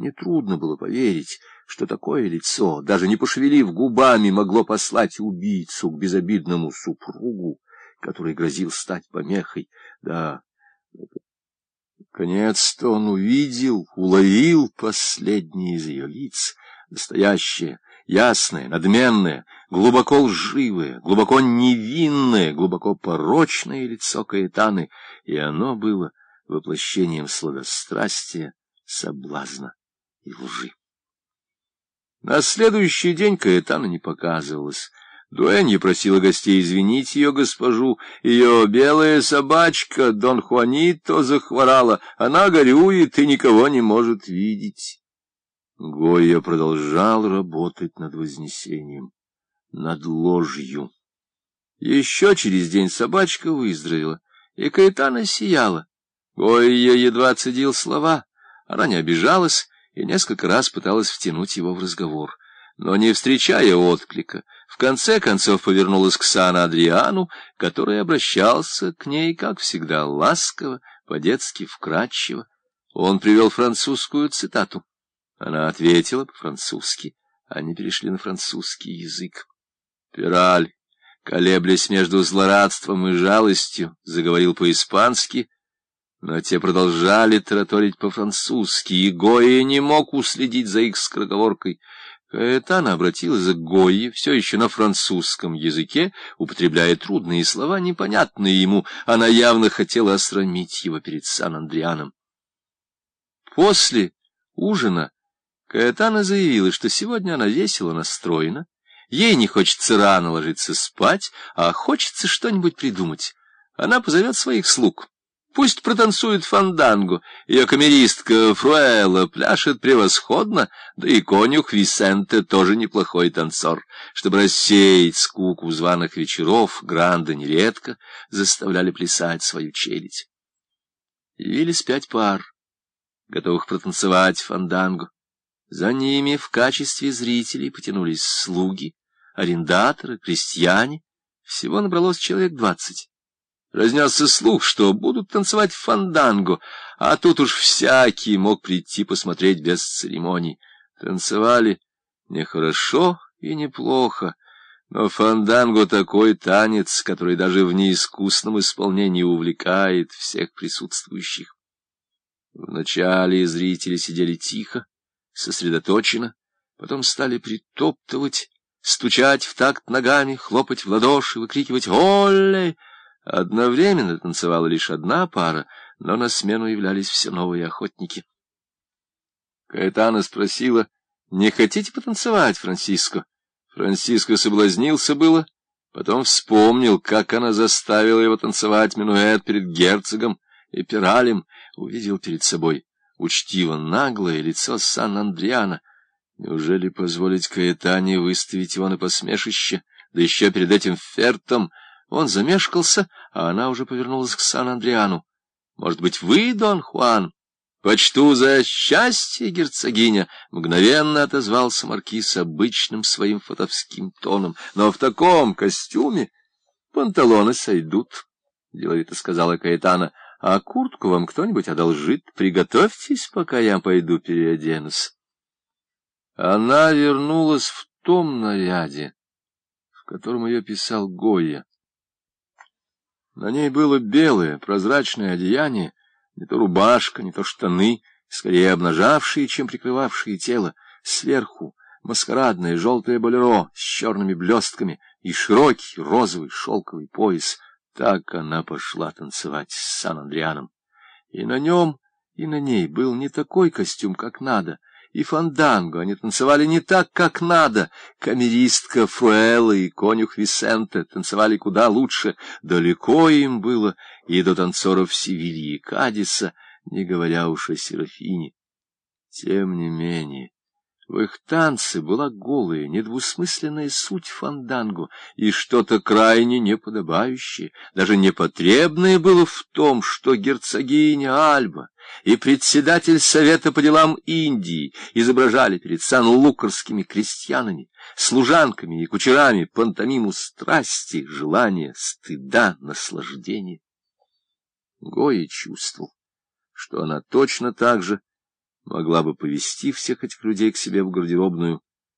Нетрудно было поверить, что такое лицо, даже не пошевелив губами, могло послать убийцу к безобидному супругу, который грозил стать помехой. Да, наконец-то он увидел, уловил последнее из ее лиц, настоящее, ясное, надменное, глубоко лживое, глубоко невинное, глубоко порочное лицо Каэтаны, и оно было воплощением сладострастия, соблазна и лжи. На следующий день Каэтана не показывалась. Дуэнья просила гостей извинить ее госпожу. Ее белая собачка Дон Хуанито захворала. Она горюет и никого не может видеть. Гойя продолжал работать над вознесением, над ложью. Еще через день собачка выздоровела, и Каэтана сияла. Гойя едва цедил слова, она не обижалась и несколько раз пыталась втянуть его в разговор. Но, не встречая отклика, в конце концов повернулась к Сан-Адриану, который обращался к ней, как всегда, ласково, по-детски вкрадчиво. Он привел французскую цитату. Она ответила по-французски. Они перешли на французский язык. Пираль, колеблясь между злорадством и жалостью, заговорил по-испански, но те продолжали тараторить по-французски, и Гоя не мог уследить за их скороговоркой. Каэтана обратилась к Гойе, все еще на французском языке, употребляя трудные слова, непонятные ему. Она явно хотела осрамить его перед Сан-Андрианом. После ужина Каэтана заявила, что сегодня она весело настроена, ей не хочется рано ложиться спать, а хочется что-нибудь придумать. Она позовет своих слуг. Пусть протанцует фанданго, ее камеристка Фруэлла пляшет превосходно, да и конюх Висенте тоже неплохой танцор. Чтобы рассеять скуку званых вечеров, Гранда нередко заставляли плясать свою челядь. Явились пять пар, готовых протанцевать фанданго. За ними в качестве зрителей потянулись слуги, арендаторы, крестьяне. Всего набралось человек двадцать. Разнесся слух, что будут танцевать фанданго, а тут уж всякий мог прийти посмотреть без церемоний. Танцевали нехорошо и неплохо, но фанданго — такой танец, который даже в неискусном исполнении увлекает всех присутствующих. Вначале зрители сидели тихо, сосредоточенно, потом стали притоптывать, стучать в такт ногами, хлопать в ладоши, выкрикивать «Олле!». Одновременно танцевала лишь одна пара, но на смену являлись все новые охотники. Каэтана спросила, «Не хотите потанцевать, Франциско?» Франциско соблазнился было, потом вспомнил, как она заставила его танцевать минуэт перед герцогом и пиралем, увидел перед собой учтиво наглое лицо Сан-Андриана. Неужели позволить Каэтане выставить его на посмешище, да еще перед этим фертом? Он замешкался, а она уже повернулась к Сан-Андриану. «Может быть, вы, Дон Хуан?» «Почту за счастье, герцогиня!» — мгновенно отозвался маркиз обычным своим фотовским тоном. «Но в таком костюме панталоны сойдут», — деловито сказала Каэтана. А куртку вам кто-нибудь одолжит. Приготовьтесь, пока я пойду переоденусь. Она вернулась в том наряде, в котором ее писал Гойя. На ней было белое, прозрачное одеяние, не то рубашка, не то штаны, скорее обнажавшие, чем прикрывавшие тело. Сверху маскарадное желтое болеро с черными блестками и широкий розовый шелковый пояс — так она пошла танцевать с Сан-Андрианом. И на нем, и на ней был не такой костюм, как надо, и фанданго они танцевали не так, как надо. Камеристка Фруэлла и конюх Висенте танцевали куда лучше. Далеко им было и до танцоров Севильи и Кадиса, не говоря уж о Серафине. Тем не менее... В их танце была голая, недвусмысленная суть фанданго, и что-то крайне неподобающее, даже непотребное было в том, что герцогиня Альба и председатель Совета по делам Индии изображали перед сан-лукарскими крестьянами, служанками и кучерами пантомиму страсти, желания, стыда, наслаждения. Гоя чувствовал, что она точно так же могла бы повести всех этих людей к себе в гардеробную